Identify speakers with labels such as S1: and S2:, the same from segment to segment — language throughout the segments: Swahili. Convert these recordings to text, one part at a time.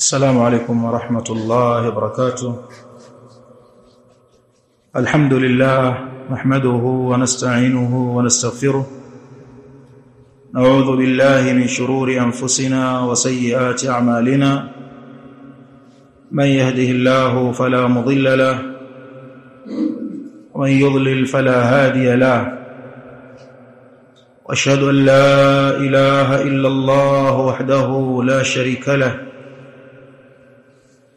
S1: السلام عليكم ورحمة الله وبركاته. الحمد لله نحمده ونستعينه ونستغفره. نعوذ بالله من شرور أنفسنا وسيئات أعمالنا. من يهده الله فلا مضل له. ومن يضلل فلا هادي له. وأشهد أن لا إله إلا الله وحده لا شريك له.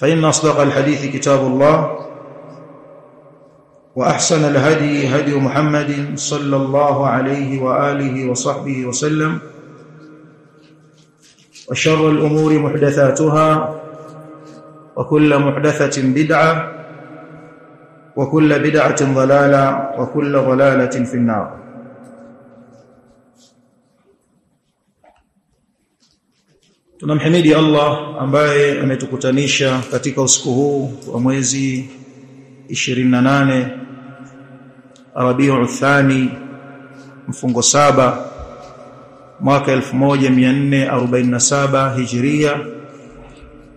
S1: فإن أصدق الحديث كتاب الله وأحسن الهدي هدي محمد صلى الله عليه وآله وصحبه وسلم وشر الأمور محدثاتها وكل محدثة بدعة وكل بدعة ضلالة وكل ضلالة في النار tunamhimidi Allah ambaye ametukutanisha katika usiku huu wa mwezi 28 Rabiul Thani mfungo saba mwaka 1447 Hijria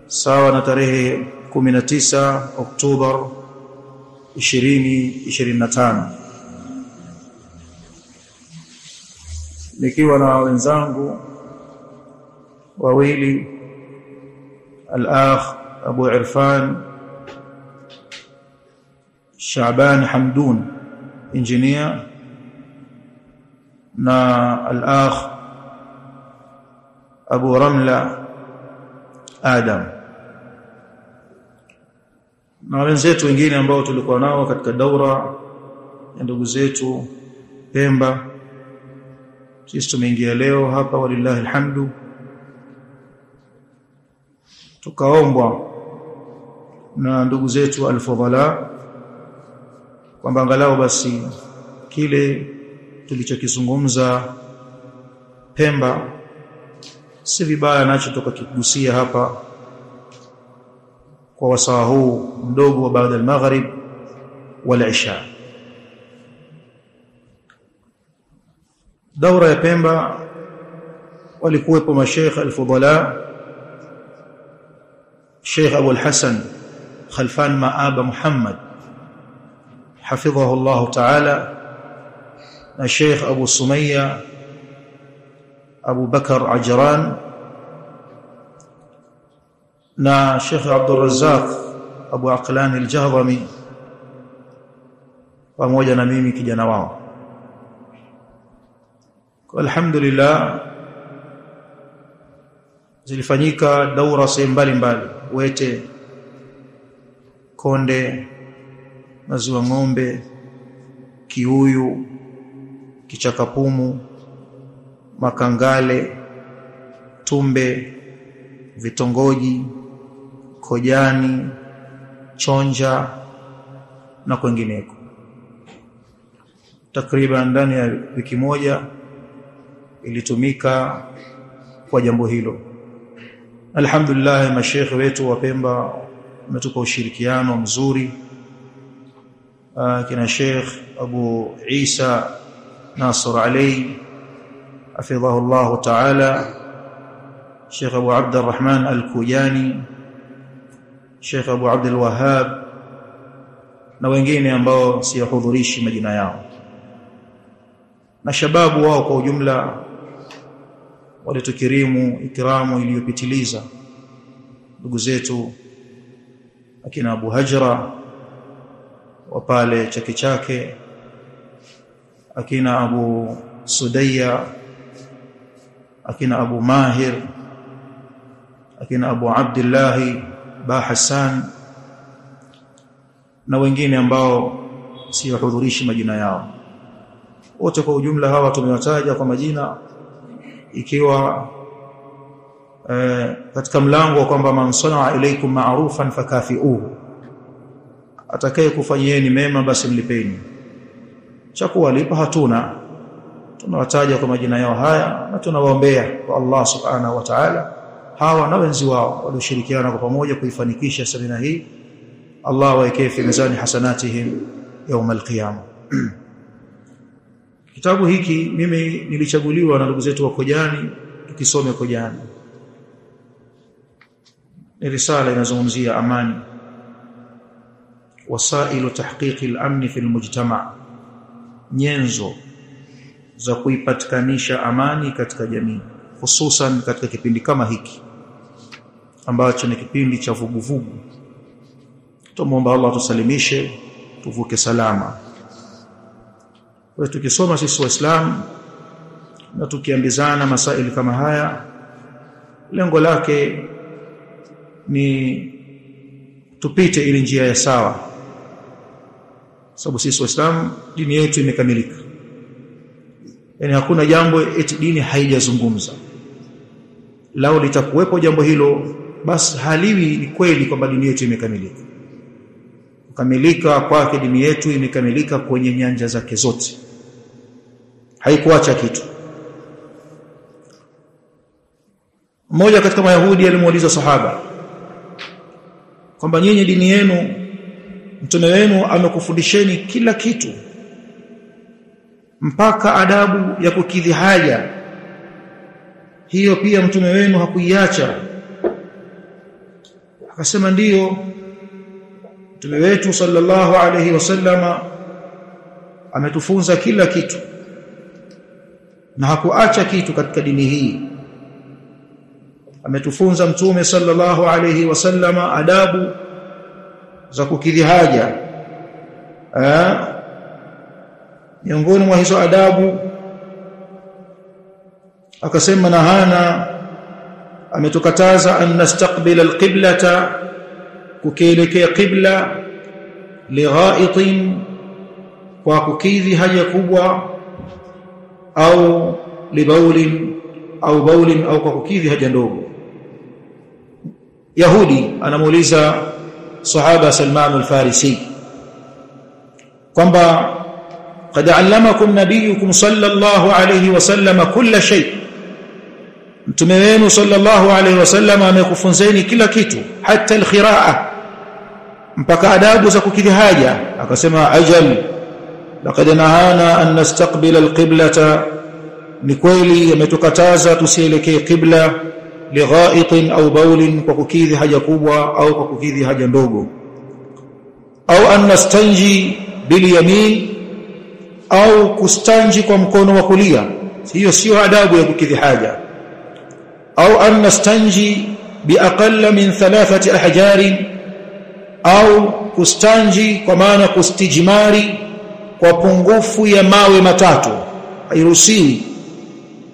S1: sawa na tarehe 19 Oktoba 2025 nikiwa na wenzangu wawili al-akh Abu Irfan Shaban Hamdun engineer na al-akh Abu Ramla Adam na wenzetu wengine ambao tulikuwa nao katika daura ya ndugu zetu Pemba sisi tumeingia leo hapa walillahi alhamdu tukaombwa na ndugu zetu alfadhala kwamba angalau basi kile tulichokizungumza Pemba si vibaya nacho tukakigusia hapa kwa wasaa huu mdogo wa baada al-maghrib wal isha. Daura ya Pemba walikuwepo mashaikh al-fudala الشيخ أبو الحسن خلفان مآب محمد. حفظه الله تعالى. الشيخ أبو الصمية أبو بكر عجران. نا الشيخ عبد الرزاق أبو عقلان الجهضمي. وموجة نميمي كجنواء والحمد لله. zilifanyika daura sehemu mbalimbali mbali. Wete konde maziwa ng'ombe kiuyu kichakapumu makangale tumbe vitongoji kojani chonja na kwingineko. Takriban ndani ya wiki moja ilitumika kwa jambo hilo alhamdulillah mashekhe wetu wa Pemba wametupa ushirikiano mzuri kina Sheikh Abu Isa Nasr Ali hafidhahu Allah ta'ala Sheikh Abu Abd Arrahman Al-Kujani Sheikh Abu Abd Al-Wahhab na wengine ambao siyahudhurishi majina yao na shababu wao kwa ujumla walitukirimu ikramu iliyopitiliza. Ndugu zetu akina Abu Hajra wa pale Chake Chake akina Abu Sudayya akina Abu Mahir akina Abu Abdullah Ba Hassan na wengine ambao siyahudhurishi majina yao. Wote kwa ujumla hawa tumewataja kwa majina ikiwa eh, katika mlango wa kwamba man sanaa ilaikum ma'rufan fakafiuhu atakaye kufanyieni mema basi mlipeni cha kuwalipa hatuna tunawataja kwa majina yao haya na tunawaombea kwa Allah subhanahu wa ta'ala hawa na wenzi wao walioshirikiana kwa pamoja kuifanikisha semina hii Allah waekee fi mizani hasanatihim يوم القيامه kitabu hiki mimi nilichaguliwa na ndugu zetu wa Kojani tukisome Kojani. Ni risala inazungumzia amani. Wasailu tahqiqi al-amn fi al-mujtama nyenzo za kuipatikanisha amani katika jamii hususan katika kipindi kama hiki ambacho ni kipindi cha vuguvugu. Tumuomba Allah tusalimishe tuvuke salama kwa tukisoma sisi waislamu na tukiambizana masaili kama haya lengo lake ni tupite ili njia ya sawa. Sababu sisi waislamu dini yetu imekamilika. Yani hakuna jambo eti dini haijazungumza. Lao litakuwepo jambo hilo basi haliwi ni kweli kwamba dini yetu imekamilika. Kukamilika kwake dini yetu imekamilika kwenye nyanja zake zote haikuacha kitu. Mmoja katika mayahudi alimuuliza sahaba kwamba nyinyi dini yenu mtume wenu amekufundisheni kila kitu mpaka adabu ya kukidhi haja. Hiyo pia mtume wenu hakuiacha. Akasema ndiyo mtume wetu sallallahu alayhi wasallama ametufunza kila kitu na hakuacha kitu katika dini hii. Ametufunza mtume sallallahu alayhi wasallama adabu za kukidhi haja. Miongoni mwa hizo adabu akasema nahana ametukataza an nastaqbila alqiblata kukielekea qibla lighaitin kwa kukidhi haja kubwa au libaulin au baulin au kwa kukidhi haja ndogo Yahudi anamuuliza sahaba Salman al-Farisi kwamba قد علمكم نبيكم صلى الله عليه وسلم كل شيء mtume wenu sallallahu alayhi wasallam amekufunzeni kila kitu hata alqiraa mpaka adabu za kukidhi haja akasema ajal laqad nahana an nastaqbila alqiblata. Ni kweli yametukataza tusielekee qibla lighaitin au baulin kwa kukidhi haja kubwa au kwa kukidhi haja ndogo. Au an nastanji bil yamin au kustanji kwa mkono wa kulia. Hiyo sio adabu ya kukidhi haja. Au an nastanji biaqalla min thalathati ahjarin au kustanji kwa maana kustijmari kwa pungufu ya mawe matatu. Hairuhusiwi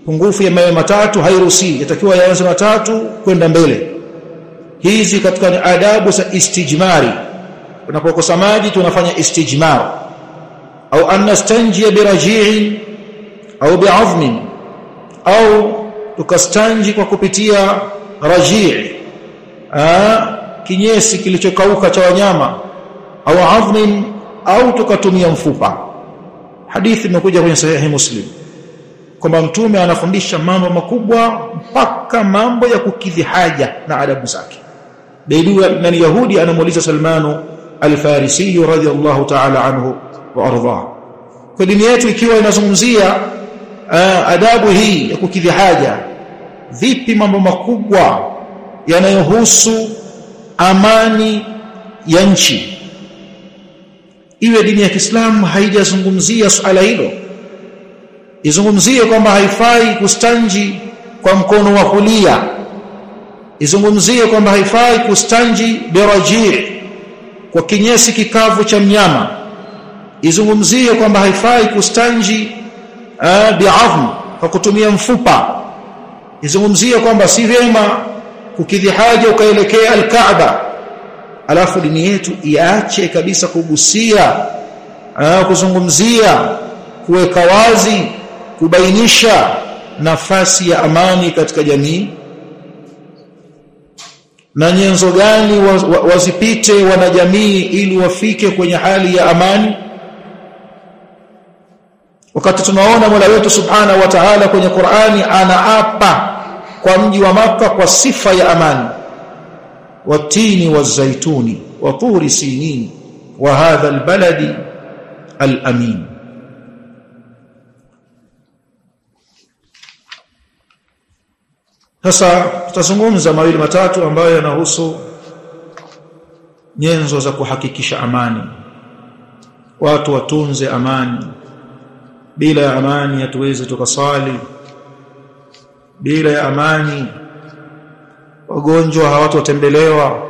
S1: pungufu ya mawe matatu hairuhusiwi yatakiwa yaanze matatu kwenda mbele. Hizi katika adabu za istijmari. Unapokosa maji tunafanya istijmar. Au anastanjia nastanji biraji'in au bi'azmin au tukastanji kwa kupitia raji'i. Kinyesi kilichokauka cha wanyama. Au azmin au tukatumia mfupa. Hadithi imekuja kwenye sahihi muslim kwamba mtume anafundisha mambo makubwa mpaka mambo ya kukidhi haja na adabu zake. Baidu na Yahudi anamuuliza Salmanu al-Farisi radhiyallahu ta'ala anhu wa ardhah kwa dini yetu ikiwa inazungumzia uh, adabu hii ya kukidhi haja vipi mambo makubwa yanayohusu amani ya nchi iwe dini ya Kiislamu haijazungumzia swala hilo. Izungumzie kwamba haifai kustanji kwa mkono wa kulia. Izungumzie kwamba haifai kustanji birajii kwa kinyesi kikavu cha mnyama. Izungumzie kwamba haifai kustanji bi'azm kwa kutumia mfupa. Izungumzie kwamba si vyema kukidhi haja ukaelekea al-Kaaba alafu dini yetu iache kabisa kugusia kuzungumzia kuweka wazi kubainisha nafasi ya amani katika jamii. Na nyenzo gani wazipite wanajamii ili wafike kwenye hali ya amani? Wakati tunaona Mola wetu Subhana wa Ta'ala kwenye Qur'ani anaapa kwa mji wa maka kwa sifa ya amani watini والزيتون وطور سينين وهذا البلد alamin. Sasa tutazungumza mawili matatu ambayo yanahusu nyenzo za kuhakikisha amani. Watu watunze amani. Bila ya amani hatuwezi tukasali bila ya amani wagonjwa hawatotembelewa.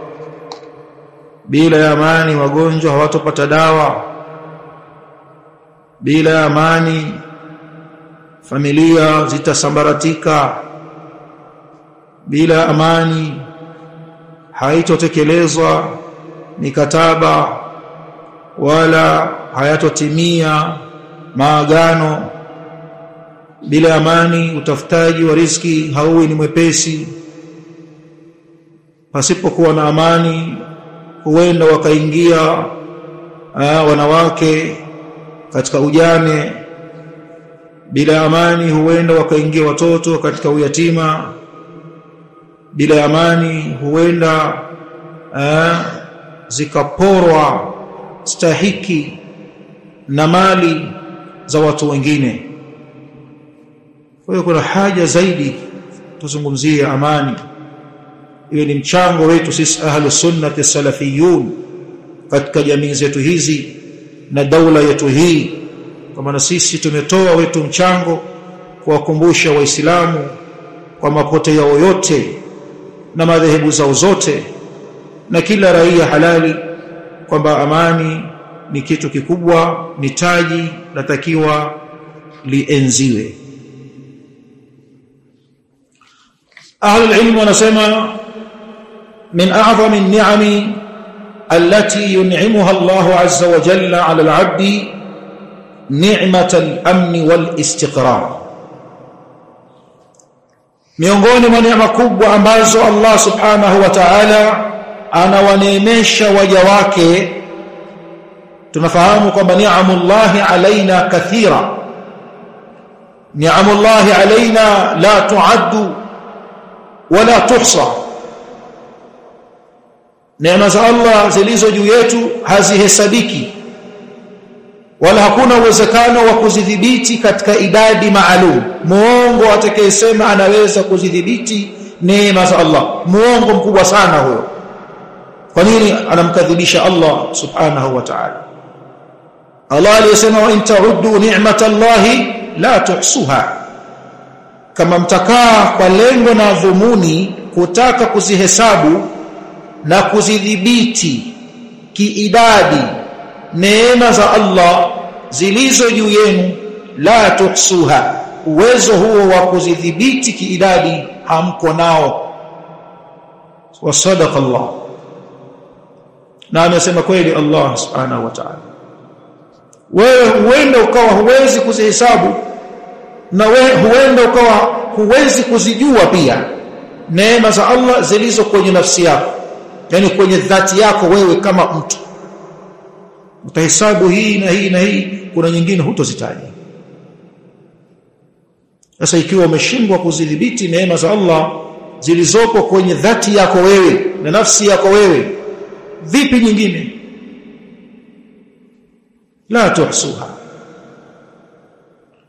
S1: Bila ya amani wagonjwa hawatopata dawa. Bila ya amani familia zitasambaratika. Bila amani haitotekelezwa mikataba wala hayatotimia maagano. Bila amani utafutaji wa riski hauwi ni mwepesi pasipokuwa na amani huenda wakaingia wanawake katika ujane. Bila amani huenda wakaingia watoto katika uyatima. Bila amani huenda aa, zikaporwa stahiki na mali za watu wengine. Kwa hiyo kuna haja zaidi tuzungumzie amani hiyo ni mchango wetu sisi ahlus sunnati salafiyun katika jamii zetu hizi na daula yetu hii. Kwa maana sisi tumetoa wetu mchango kuwakumbusha waislamu kwa mapote yao yote na madhehebu zao zote na kila raia halali kwamba amani ni kitu kikubwa ni taji natakiwa lienziwe. Ahlul ilm wanasema من أعظم النعم التي ينعمها الله عز وجل على العبد نعمة الأمن والاستقرار. ميونغوني من نعم كبوة أمازو الله سبحانه وتعالى أنا ونيميش وجواكي tunafahamu kwamba niamu llahi alaina kathira. Niamu llahi alaina la tuaddu wala neema za Allah zilizo juu yetu hazihesabiki wala hakuna uwezekano wa kuzidhibiti katika idadi maalum. Muongo atakayesema anaweza kuzidhibiti neema za Allah. Muongo mkubwa sana huyo. Kwa nini anamkadhibisha Allah subhanahu wa ta'ala? Allah aliyesema wa in ta'uddu ni'matallahi la tuhsuha. Kama mtakaa kwa lengo na dhumuni kutaka kuzihesabu na kuzidhibiti kiidadi neema za Allah zilizo juu yenu la tuksuha uwezo huo wa kuzidhibiti kiidadi hamko nao. Wa sadaqa Allah. Na amesema kweli Allah subhanahu wa ta'ala. Wewe huenda ukawa huwezi kuzihesabu na wewe huenda ukawa huwezi kuzijua pia neema za Allah zilizo kwenye nafsi yako yani kwenye dhati yako wewe kama mtu. Utahesabu hii na hii na hii kuna nyingine hutozitaja sasa ikiwa umeshindwa kuzidhibiti neema za Allah zilizopo kwenye dhati yako wewe na nafsi yako wewe vipi nyingine? La tuhsuha.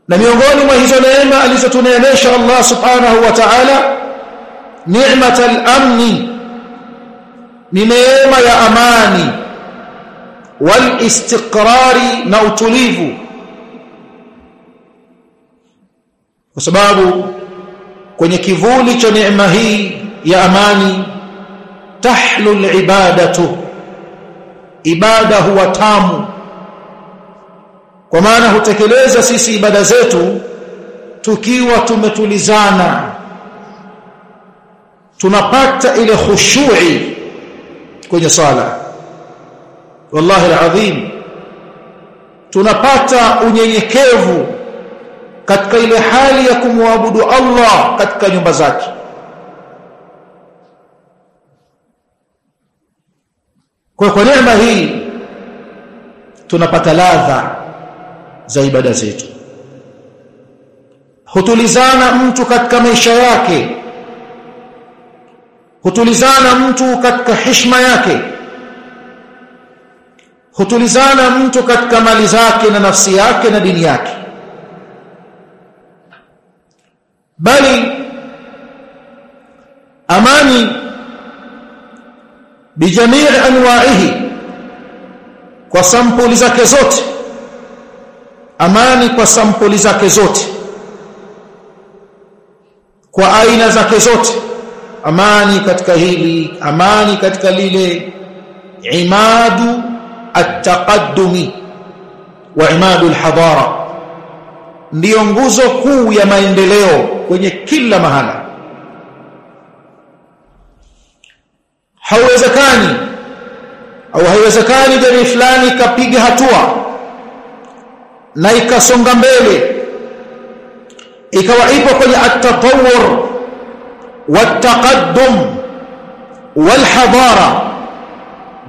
S1: Na miongoni mwa hizo neema alizotuneemesha Allah subhanahu wa ta'ala ni'matal amni ni neema ya amani wal istiqrari na utulivu. Kwa sababu kwenye kivuli cha neema hii ya amani tahlul ibadatu ibada huwa tamu. Kwa maana hutekeleza sisi ibada zetu tukiwa tumetulizana. Tunapata ile khushui kwenye sala wallahi alazim tunapata unyenyekevu katika ile hali ya kumwabudu Allah katika nyumba zake. Kwa kwa neema hii tunapata ladha za ibada zetu. Hutulizana mtu katika maisha yake hutulizana mtu katika heshima yake hutulizana mtu katika mali zake na nafsi yake na dini yake bali amani bijamii anwa'ihi kwa sampuli zake zote amani kwa sampuli zake zote kwa aina zake zote amani katika hili amani katika lile. Imadu at-taqaddumi wa imadu al-hadara ndiyo nguzo kuu ya maendeleo kwenye kila mahala. Hauwezekani au haiwezekani jamii fulani ikapiga hatua na ikasonga mbele ikawa ipo kwenye at-tatawwur بلا امن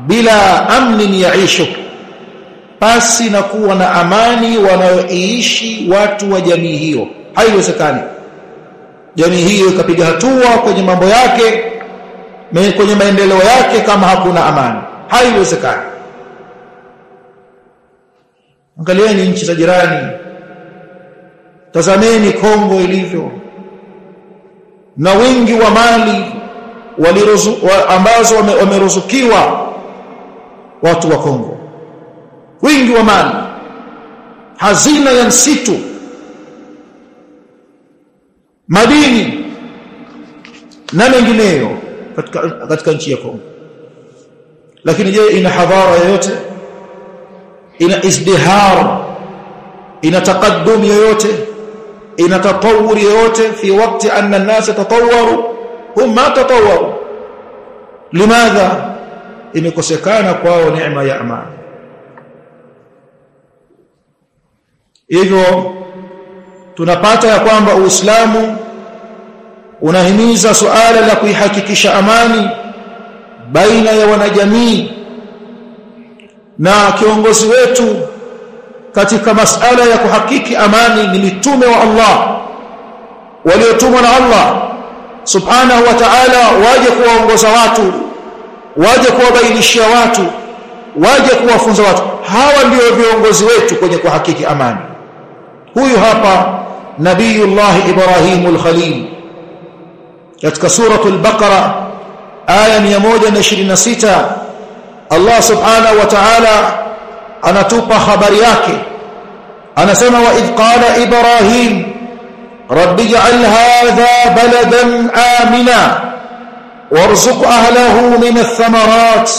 S1: bila amnin yaishu pasi na kuwa na amani wanaoishi watu wa jamii hiyo. Haiwezekani. Jamii hiyo ikapiga hatua kwenye mambo yake kwenye maendeleo yake kama hakuna amani. Haiwezekani. Angalieni nchi za jirani. Tazameni Kongo ilivyo na wingi wa mali waliruzu, wa, ambazo wameruzukiwa watu wa Kongo. Wingi wa mali hazina ya msitu madini na mengineyo katika, katika nchi ya Kongo. Lakini je ina hadhara yoyote? Ina izdihar? Ina taqaddum yoyote ina tatawuri yote fi wakati anna an-nas tatawaru hum ma tatawaru limadha? Imekosekana kwao neema ya amani. Hivyo tunapata ya kwamba uislamu unahimiza suala la kuihakikisha amani baina ya wanajamii na kiongozi wetu katika masala ya kuhakiki amani ni mitume wa Allah waliotumwa na Allah. Subhanahu wa ta'ala waje kuwaongoza watu waje kuwabainishia watu waje kuwafunza watu. Hawa ndio viongozi wetu kwenye kuhakiki amani. Huyu hapa nabiyullah ibrahimul khalil katika suratul baqara aya 126 Allah subhanahu wa ta'ala anatupa habari yake anasema wa idh qala ibrahim rabbi ij'al hadha baladan amina warzuq ahlahu min ath-thamarat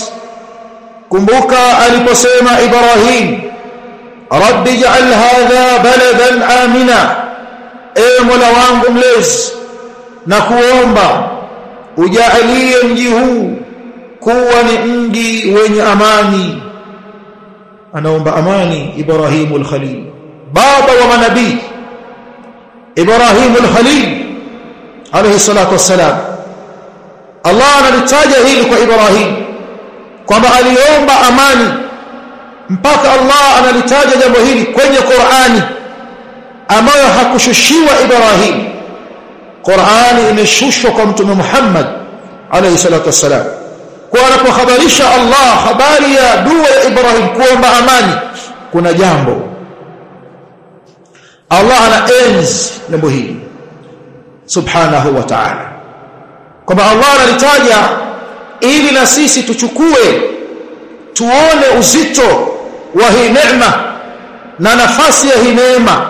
S1: kumbuka aliposema ibrahim rabbi ij'al hadha baladan amina e mola wangu mlezi na kuomba ujalie mji huu kuwa ni mji wenye amani anaomba amani Ibrahimul Khalil. Baba wa manabii Ibrahimul Khalil alayhi salatu wassalam. Allah analitaja hili kwa Ibrahim kwamba aliomba amani. Mpaka Allah analitaja jambo hili kwenye Qur'ani ambayo hakushushiwa Ibrahim. Qur'ani imeshushwa kwa mtume Muhammad alayhi salatu wassalam kwa anapohabarisha Allah habari ya dua ya Ibrahim kuomba amani kuna jambo. Allah ana enzi jambo hili subhanahu wa ta'ala. Kwamba Allah analitaja ili na sisi tuchukue tuone uzito wa hii neema na nafasi ya hii neema.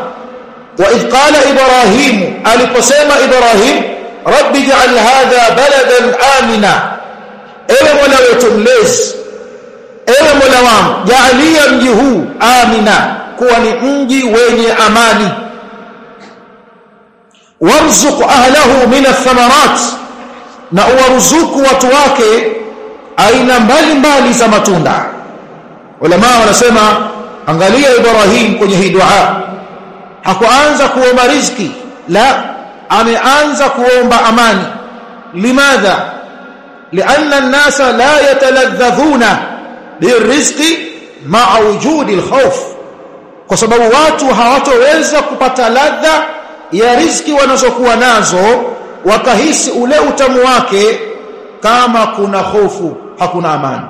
S1: Wa idh qala ibrahim aliposema ibrahim rabbi ij'al hadha baladan amina ewe mola wetu mlezi ewe mola wangu jaalia mji huu amina kuwa ni mji wenye amani. Warzuq ahlahu min athamarat na uwaruzuku watu wake aina mbalimbali za matunda. Ulama wanasema angalia ibrahim kwenye hii dua. Hakuanza kuomba riziki la ameanza kuomba amani. Limadha lianna an-nasa la بالرزق birizqi ma'a wujudi al-khawf kwa sababu watu hawatoweza kupata ladha ya riziki wanazokuwa nazo wakahisi ule utamu wake kama kuna hofu hakuna amani.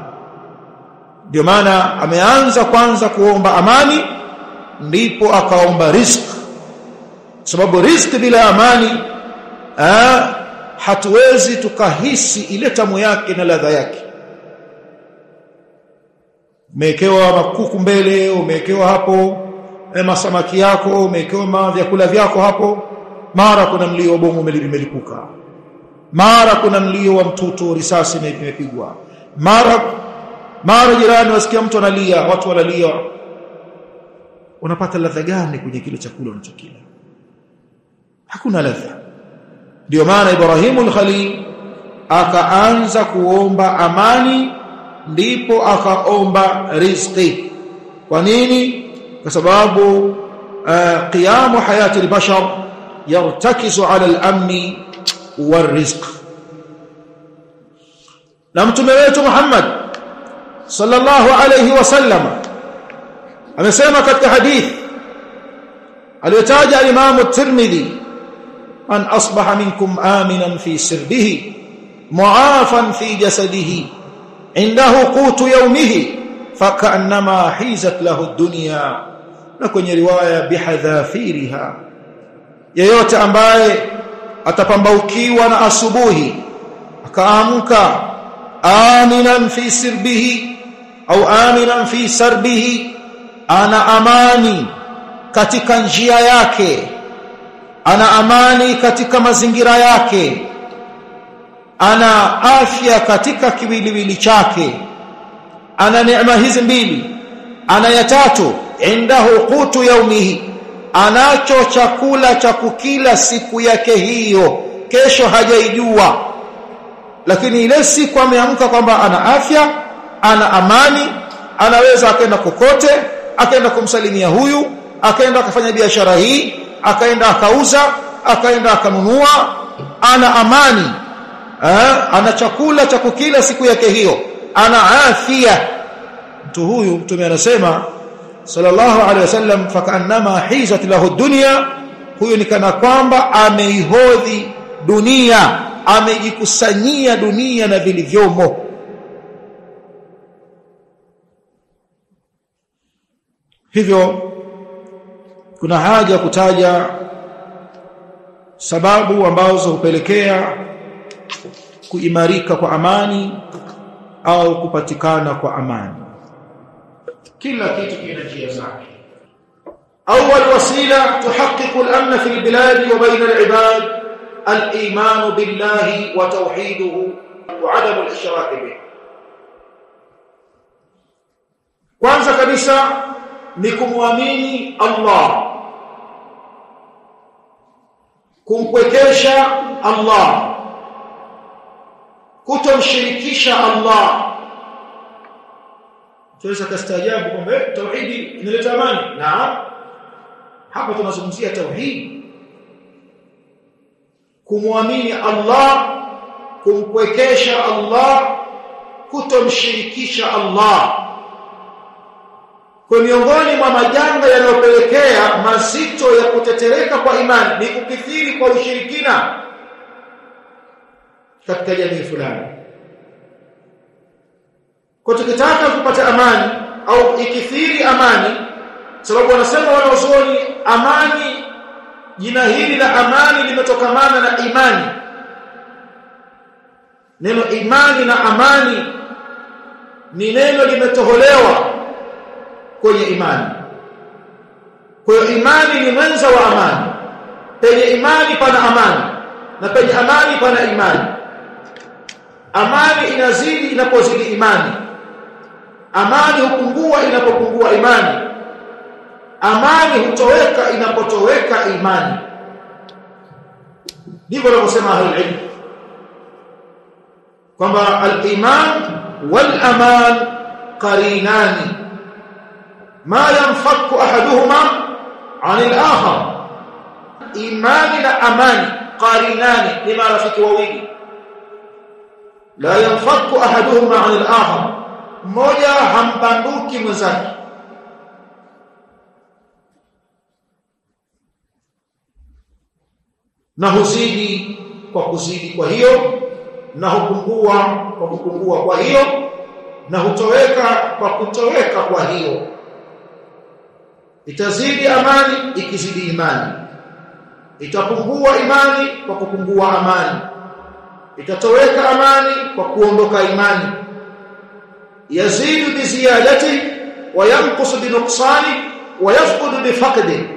S1: Ndio maana ameanza kwanza kuomba amani ndipo akaomba riziki sababu riziki bila amani aa, hatuwezi tukahisi ile tamu yake na ladha yake. Umewekewa makuku mbele umewekewa hapo masamaki yako umewekewa vyakula vyako hapo. Mara kuna mlio wa bomu umelipuka mara kuna mlio wa mtoto risasi imepigwa. Mara mara jirani wasikia mtu analia watu wanalia. Unapata ladha gani kwenye kile chakula unachokila? Hakuna ladha ndio maana Ibrahimu al-Khalil akaanza kuomba amani ndipo akaomba riziki kwa nini kwa sababu uh, qiyamu hayati al-bashar yartakizu ala al-amni war-rizq na mtume wetu Muhammad sallallahu alayhi wasallam amesema katika hadith aliyotaja al-Imam at-Tirmidhi man asbaha minkum aminan fi sirbihi mu'afan fi jasadihi indahu qutu yawmihi fakannama hizat lahu ad-dunya na kwenye riwaya bihadhafiriha yeyote ambaye atapambaukiwa na asubuhi akaamka aminan fi sirbihi au aminan fi sarbihi ana amani katika njia yake ana amani katika mazingira yake. Ana afya katika kiwiliwili chake. Ana neema hizi mbili. Ana ya tatu indahu qutu yaumihi anacho chakula cha kukila siku yake hiyo. Kesho hajaijua. Lakini ile siku ameamka kwamba ana afya ana amani anaweza akaenda kokote akaenda kumsalimia huyu akaenda akafanya biashara hii akaenda akauza akaenda akanunua ana amani eh, ana chakula cha kukila siku yake hiyo ana afya. Mtu huyu mtume anasema sallallahu alaihi wasallam fakanama hizat lahu dunya huyo ni kana kwamba ameihodhi dunia amejikusanyia dunia na vilivyomo. Hivyo kuna haja kutaja sababu ambazo hupelekea kuimarika kwa amani au kupatikana kwa amani kila kitu kina njia zake أول وسيلة تحقق الأمن في البلاد وبين العباد الإيمان بالله وتوحيده وعدم الإشراك به kwanza kabisa ni kumwamini Allah kumpwekesha Allah kutomshirikisha Allah. Tunaweza kastaajabu kwamba tauhidi inaleta amani. Na hapa tunazungumzia tauhidi kumwamini Allah kumpwekesha Allah kutomshirikisha Allah kwa miongoni mwa majanga yanayopelekea mazito ya kutetereka kwa imani ni kukithiri kwa ushirikina katika jamii fulani. Kwa tukitaka kupata amani au ikithiri amani sababu wanasema wanazuoni amani jina hili la amani limetokamana na imani. Neno imani na amani ni neno limetoholewa kwenye imani. Kwa imani ni mwanzo wa amani. Penye imani pana amani na penye amani pana imani. Amani inazidi inapozidi imani. Amani hupungua inapopungua imani. Amani hutoweka inapotoweka imani. Ndivyo wanavyosema ahlul ilm kwamba al-iman wal aman qarinani ma yanfaku ahaduhuma anil al-akhar imani na amani qarinani ni marafiki wawili. La yanfaku ahaduhuma anil al-akhar mmoja hambanduki mwenzake. Na huzidi kwa kuzidi kwa hiyo na hupungua kwa kupungua kwa hiyo na hutoweka kwa kutoweka kwa hiyo itazidi amani ikizidi imani. Itapungua imani kwa kupungua amani. Itatoweka amani kwa kuondoka imani. Yazidu biziyadati wa yanqusu binuqsani wa yafqudu bifaqdi.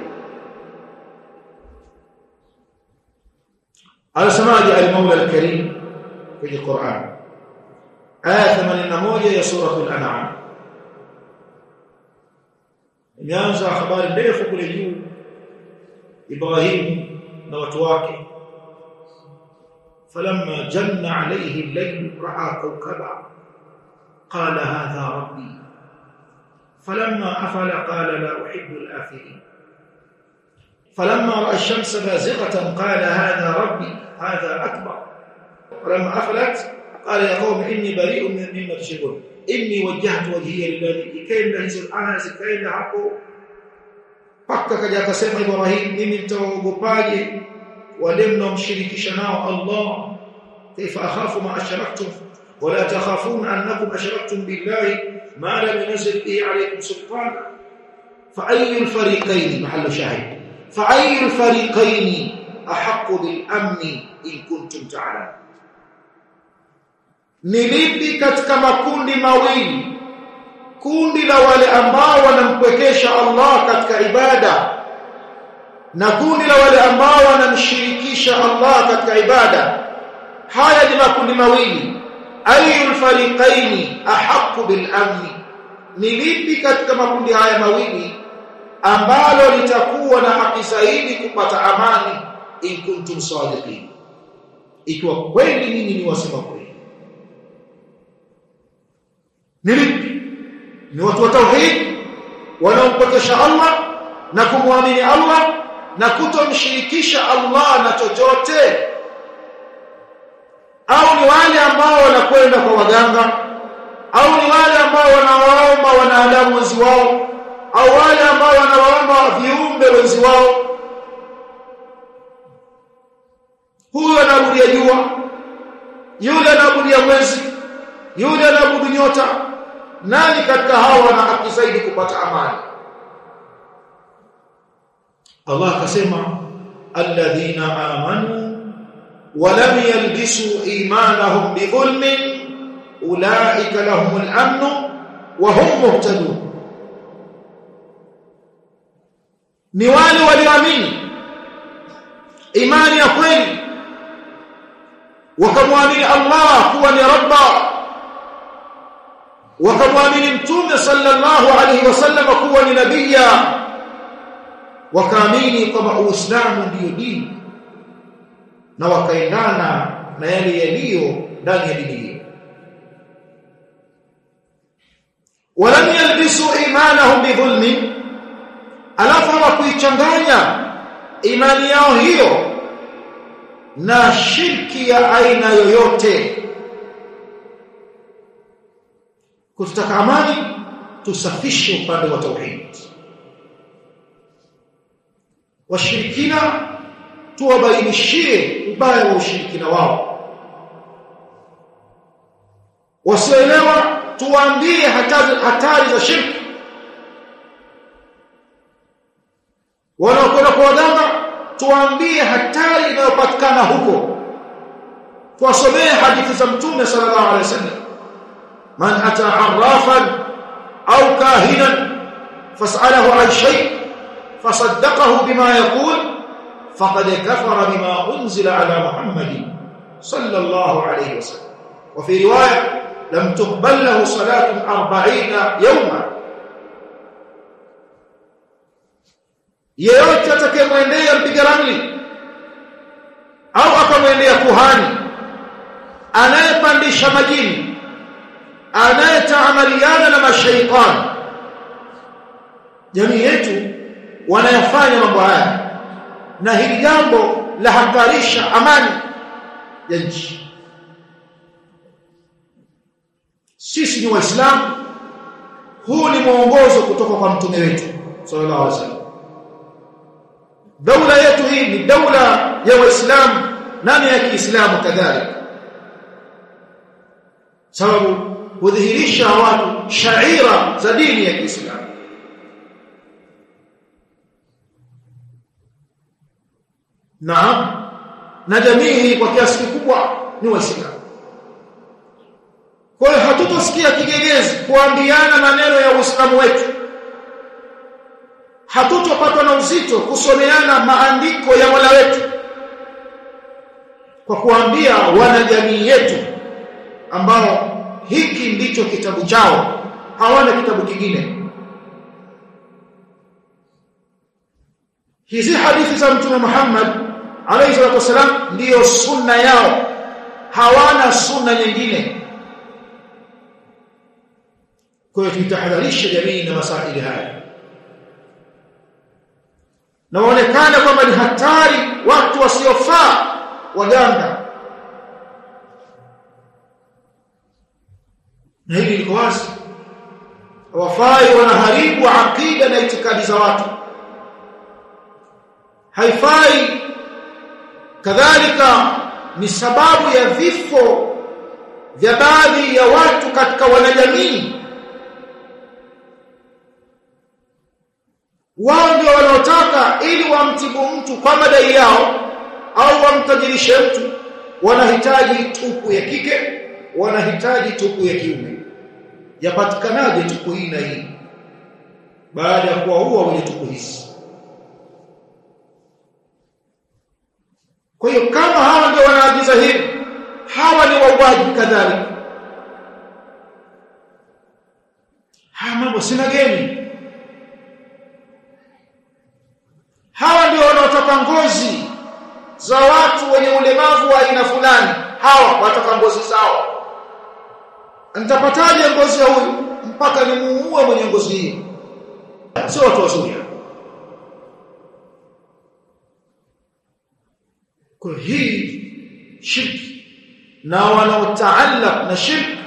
S1: Alisemaje al-Maula al-Karim kwenye Qur'an? Aya 81 ya sura al-An'am imeanza habari ndefu kule juu Ibrahim na watu wake falamma janna alayhi al-layl ra'a kawkaba qala hadha rabbi falamma afala qala la uhibbu al-afilin فلما راى الشمس بازغه قال هذا ربي هذا اكبر فلما افلت قال يا قوم اني بريء مما تشركون إني وجهت وجهي للذي كيف نهز الأنس كيف نهقه حقك كجا تسمى إبراهيم نمي التوغ باجي ولمنا مشرك شناه الله. كيف أخاف ما أشركتم؟ ولا تخافون أنكم أشركتم بالله ما لم ينزل به عليكم سلطانا. فأي الفريقين؟ محل شاهد. فأي الفريقين أحق بالأمن إن كنتم تعلمون؟ Ni lipi katika makundi mawili? Kundi la wale ambao wanampwekesha Allah katika ibada na kundi la wale ambao wanamshirikisha Allah katika ibada. Haya ni makundi mawili. Ayul fariqaini ahqqu bil amni ni lipi katika makundi haya mawili ambalo litakuwa na haki zaidi kupata amani in kuntum sadiqin? Ikiwa kweli ninyi ni wasema kweli ni ni watu wa tauhid wanaompotosha Allah na kumwamini Allah na kutomshirikisha Allah na chochote. Au ni wale ambao wanakwenda kwa waganga? Au ni wale ambao wanawaomba wanadamu wenzi wao? Au wale ambao wanawaomba viumbe wenzi wao? Huyo anaabudia jua yule anaabudia mwezi yule anaabudu nyota nani katika hao wana haki zaidi kupata amani Allah akasema alladhina amanu wa lam yalbisu imanahum bidhulmin ulaika lahumul amnu wa hum muhtadun ni wale walioamini imani ya kweli wakamwamini Allah kuwa ni rabba wakamwamini mtume sallallahu alaihi wasallam kuwa ni nabia wakaamini kwamba uislamu ndiyo dini. Na wakaendana na yale yaliyo ndani ya dini hiyo. Walam yalbisu imanahum bidhulmin alafu hawakuichanganya imani yao hiyo na shirki ya aina yoyote kutaka amani tusafishe upande wa tauhid. Washirikina tuwabainishie ubaya wa ushirikina wao. Wasioelewa tuwaambie hatari za shirki. Wanaokwenda kwa waganga tuwaambie hatari inayopatikana huko. Tuwasomee hadithi za mtume sallallahu alaihi wasallam من أتى عرافا أو كاهنا فاسأله عن شيء فصدقه بما يقول فقد كفر بما أنزل على محمد صلى الله عليه وسلم. وفي رواية لم تقبل له صلاة أربعين يوما. yeyote أو mpiga لي كهاني أنا kuhani لي majini anayetaamaliana na mashaitani. Jamii yetu wanayafanya mambo haya na hili jambo la hatarisha amani ya nchi. Sisi ni waislamu huu ni mwongozo kutoka kwa mtume wetu sallallahu alaihi wasallam. Daula yetu hii ni daula ya waislamu nani ya kiislamu kadhalika? Sababu hudhihirisha watu shaira za dini ya Kiislamu. Na na jamii hii kwa kiasi kikubwa ni waislamu. Kwa hiyo hatutosikia kigegezi kuambiana maneno ya Uislamu wetu. Hatutopatwa na uzito kusomeana maandiko ya wala wetu. Kwa kuambia wanajamii yetu ambao hiki ndicho kitabu chao. Hawana kitabu kingine. Hizi hadithi za mtume Muhammad alayhi salatu wasalam ndiyo sunna yao. Hawana sunna nyingine. Kwa hiyo tutahadharisha jamii na masaili haya. Naonekana kwamba ni hatari watu wasiofaa waganga na hili liko wazi. Wafai wanaharibu akida na itikadi za watu. Haifai. Kadhalika ni sababu ya vifo vya baadhi ya watu katika wanajamii. Wao ndio wanaotaka ili wamtibu mtu kwa madai yao au wamtajirishe mtu. Wanahitaji tupu ya kike wanahitaji tupu ya kiume yapatikanaje tuku hii na hii? Baada ya kuwaua wenye tuku hizi. Kwa hiyo kama hawa ndio wanaagiza hivi hawa ni wauaji kadhalika. Haya mambo sina geni. Hawa ndio wanaotaka ngozi za watu wenye ulemavu wa aina fulani. Hawa wataka ngozi zao nitapataje ngozi ya huyu mpaka nimuue mwenye ngozi hii? Sio watu wazuri kwa hii shirki na wanaotaalla na shirki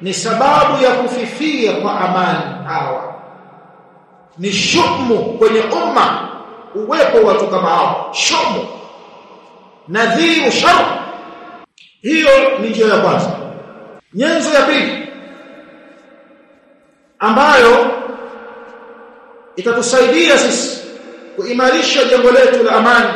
S1: ni sababu ya kufifia kwa amani hawa. Ni shumu kwenye umma uwepo watu kama hao. Shumu. Nadhiru shar hiyo ni njia ya kwanza nyenzo ya pili ambayo itatusaidia sisi kuimarisha jambo letu la amani